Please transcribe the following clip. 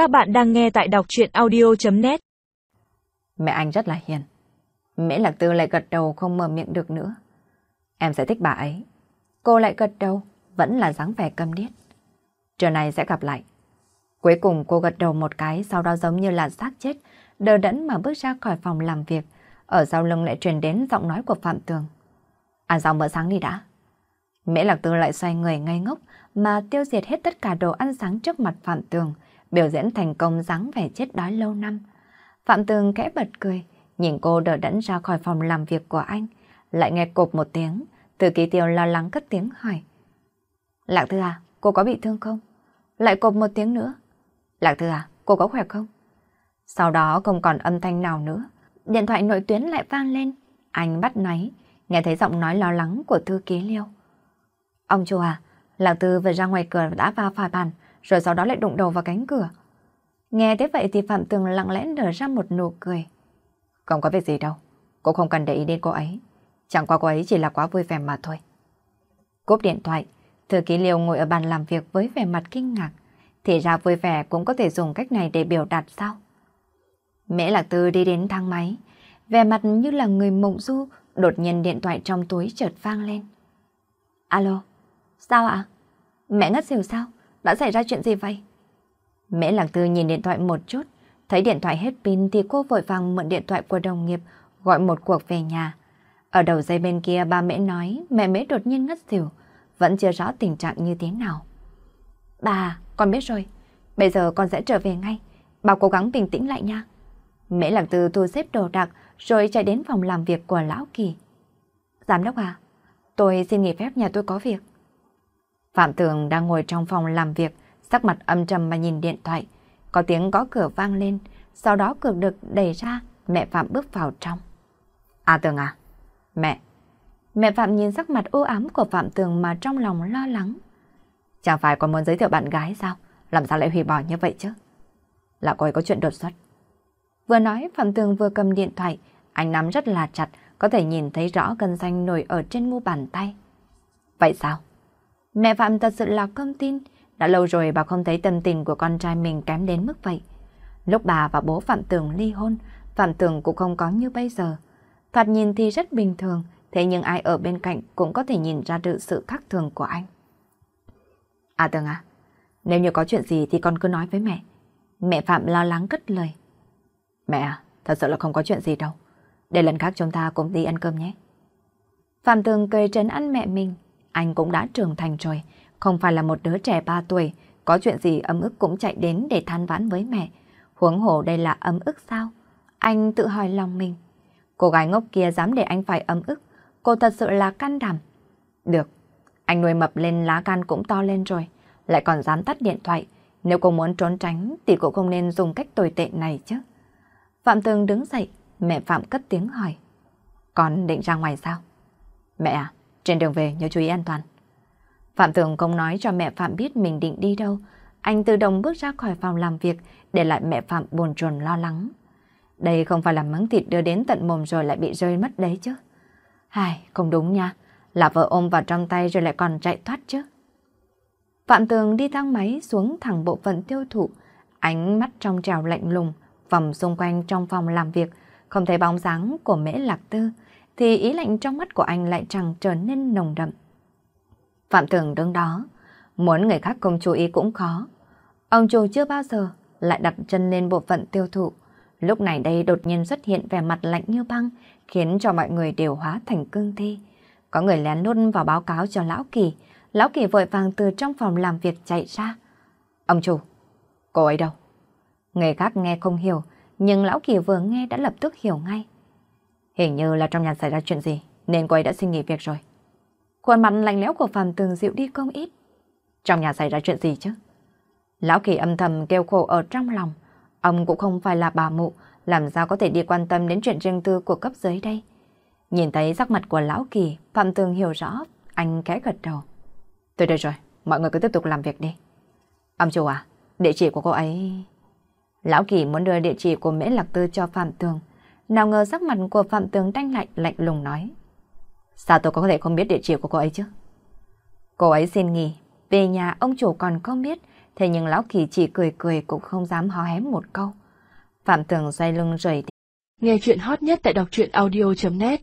Các bạn đang nghe tại đọc chuyện audio.net Mẹ anh rất là hiền. Mễ Lạc Tư lại gật đầu không mở miệng được nữa. Em sẽ thích bà ấy. Cô lại gật đầu, vẫn là dáng vẻ câm điếc. Trưa này sẽ gặp lại. Cuối cùng cô gật đầu một cái, sau đó giống như là xác chết, đờ đẫn mà bước ra khỏi phòng làm việc. Ở sau lưng lại truyền đến giọng nói của Phạm Tường. À, ăn xong bữa sáng đi đã. Mễ Lạc Tư lại xoay người ngây ngốc mà tiêu diệt hết tất cả đồ ăn sáng trước mặt Phạm Tường, biểu diễn thành công dáng vẻ chết đói lâu năm. Phạm Tường kẽ bật cười, nhìn cô đỡ đẫn ra khỏi phòng làm việc của anh, lại nghe cộp một tiếng, từ kỳ tiêu lo lắng cất tiếng hỏi. Lạc Thư à, cô có bị thương không? Lại cộp một tiếng nữa. Lạc Thư à, cô có khỏe không? Sau đó không còn âm thanh nào nữa, điện thoại nội tuyến lại vang lên. Anh bắt máy, nghe thấy giọng nói lo lắng của thư ký liêu. Ông chủ à, Lạc Tư vừa ra ngoài cửa đã va phải bàn, rồi sau đó lại đụng đầu vào cánh cửa. Nghe thế vậy thì Phạm Tường lặng lẽ nở ra một nụ cười. Không có việc gì đâu, cô không cần để ý đến cô ấy. Chẳng qua cô ấy chỉ là quá vui vẻ mà thôi. Cúp điện thoại, thư ký liều ngồi ở bàn làm việc với vẻ mặt kinh ngạc. Thì ra vui vẻ cũng có thể dùng cách này để biểu đạt sao? Mễ Lạc Tư đi đến thang máy, vẻ mặt như là người mộng du, đột nhiên điện thoại trong túi chợt vang lên. Alo, sao ạ? Mẹ ngất xỉu sao? Đã xảy ra chuyện gì vậy? Mễ Lạc Tư nhìn điện thoại một chút, thấy điện thoại hết pin thì cô vội vàng mượn điện thoại của đồng nghiệp, gọi một cuộc về nhà. Ở đầu dây bên kia ba mẹ nói mẹ mễ đột nhiên ngất xỉu, vẫn chưa rõ tình trạng như thế nào. Bà, con biết rồi, bây giờ con sẽ trở về ngay, bà cố gắng bình tĩnh lại nha. Mễ Lạc Tư thu xếp đồ đạc rồi chạy đến phòng làm việc của Lão Kỳ. Giám đốc à, tôi xin nghỉ phép nhà tôi có việc. Phạm Tường đang ngồi trong phòng làm việc, sắc mặt âm trầm mà nhìn điện thoại. Có tiếng có cửa vang lên, sau đó cửa được đẩy ra, mẹ Phạm bước vào trong. À Tường à? Mẹ. Mẹ Phạm nhìn sắc mặt u ám của Phạm Tường mà trong lòng lo lắng. Chẳng phải còn muốn giới thiệu bạn gái sao? Làm sao lại hủy bỏ như vậy chứ? Là cô ấy có chuyện đột xuất. Vừa nói Phạm Tường vừa cầm điện thoại, anh nắm rất là chặt, có thể nhìn thấy rõ cân xanh nổi ở trên mu bàn tay. Vậy sao? Mẹ Phạm thật sự là không tin, đã lâu rồi bà không thấy tâm tình của con trai mình kém đến mức vậy. Lúc bà và bố Phạm Tường ly hôn, Phạm Tường cũng không có như bây giờ. Thoạt nhìn thì rất bình thường, thế nhưng ai ở bên cạnh cũng có thể nhìn ra được sự khác thường của anh. À Tường à, nếu như có chuyện gì thì con cứ nói với mẹ. Mẹ Phạm lo lắng cất lời. Mẹ à, thật sự là không có chuyện gì đâu. Để lần khác chúng ta cùng đi ăn cơm nhé. Phạm Tường cười trấn ăn mẹ mình. Anh cũng đã trưởng thành rồi, không phải là một đứa trẻ 3 tuổi, có chuyện gì ấm ức cũng chạy đến để than vãn với mẹ. Huống hồ đây là ấm ức sao? Anh tự hỏi lòng mình. Cô gái ngốc kia dám để anh phải ấm ức, cô thật sự là can đảm. Được, anh nuôi mập lên lá gan cũng to lên rồi, lại còn dám tắt điện thoại. Nếu cô muốn trốn tránh thì cô không nên dùng cách tồi tệ này chứ. Phạm Tường đứng dậy, mẹ Phạm cất tiếng hỏi. Con định ra ngoài sao? Mẹ à, trên đường về nhớ chú ý an toàn. Phạm Tường không nói cho mẹ Phạm biết mình định đi đâu. Anh tự động bước ra khỏi phòng làm việc để lại mẹ Phạm buồn chồn lo lắng. Đây không phải là mắng thịt đưa đến tận mồm rồi lại bị rơi mất đấy chứ. Hài, không đúng nha. Là vợ ôm vào trong tay rồi lại còn chạy thoát chứ. Phạm Tường đi thang máy xuống thẳng bộ phận tiêu thụ. Ánh mắt trong trào lạnh lùng, vòng xung quanh trong phòng làm việc, không thấy bóng dáng của mễ lạc tư, thì ý lạnh trong mắt của anh lại chẳng trở nên nồng đậm. Phạm thường đứng đó, muốn người khác không chú ý cũng khó. Ông chủ chưa bao giờ lại đặt chân lên bộ phận tiêu thụ. Lúc này đây đột nhiên xuất hiện vẻ mặt lạnh như băng, khiến cho mọi người đều hóa thành cương thi. Có người lén lút vào báo cáo cho Lão Kỳ. Lão Kỳ vội vàng từ trong phòng làm việc chạy ra. Ông chủ, cô ấy đâu? Người khác nghe không hiểu, nhưng Lão Kỳ vừa nghe đã lập tức hiểu ngay. Hình như là trong nhà xảy ra chuyện gì, nên cô ấy đã xin nghỉ việc rồi. Khuôn mặt lạnh lẽo của Phạm Tường dịu đi không ít. Trong nhà xảy ra chuyện gì chứ? Lão Kỳ âm thầm kêu khổ ở trong lòng. Ông cũng không phải là bà mụ, làm sao có thể đi quan tâm đến chuyện riêng tư của cấp dưới đây. Nhìn thấy sắc mặt của Lão Kỳ, Phạm Tường hiểu rõ, anh khẽ gật đầu. Tôi đây rồi, mọi người cứ tiếp tục làm việc đi. Ông chủ à, địa chỉ của cô ấy... Lão Kỳ muốn đưa địa chỉ của Mễ Lạc Tư cho Phạm Tường. Nào ngờ sắc mặt của Phạm Tường đanh lạnh lạnh lùng nói. Sao tôi có thể không biết địa chỉ của cô ấy chứ? Cô ấy xin nghỉ, về nhà ông chủ còn không biết, Thế nhưng Lão Kỳ chỉ cười cười cũng không dám hó hém một câu. Phạm Tường xoay lưng rời đi. Nghe chuyện hot nhất tại đọc truyện audio.net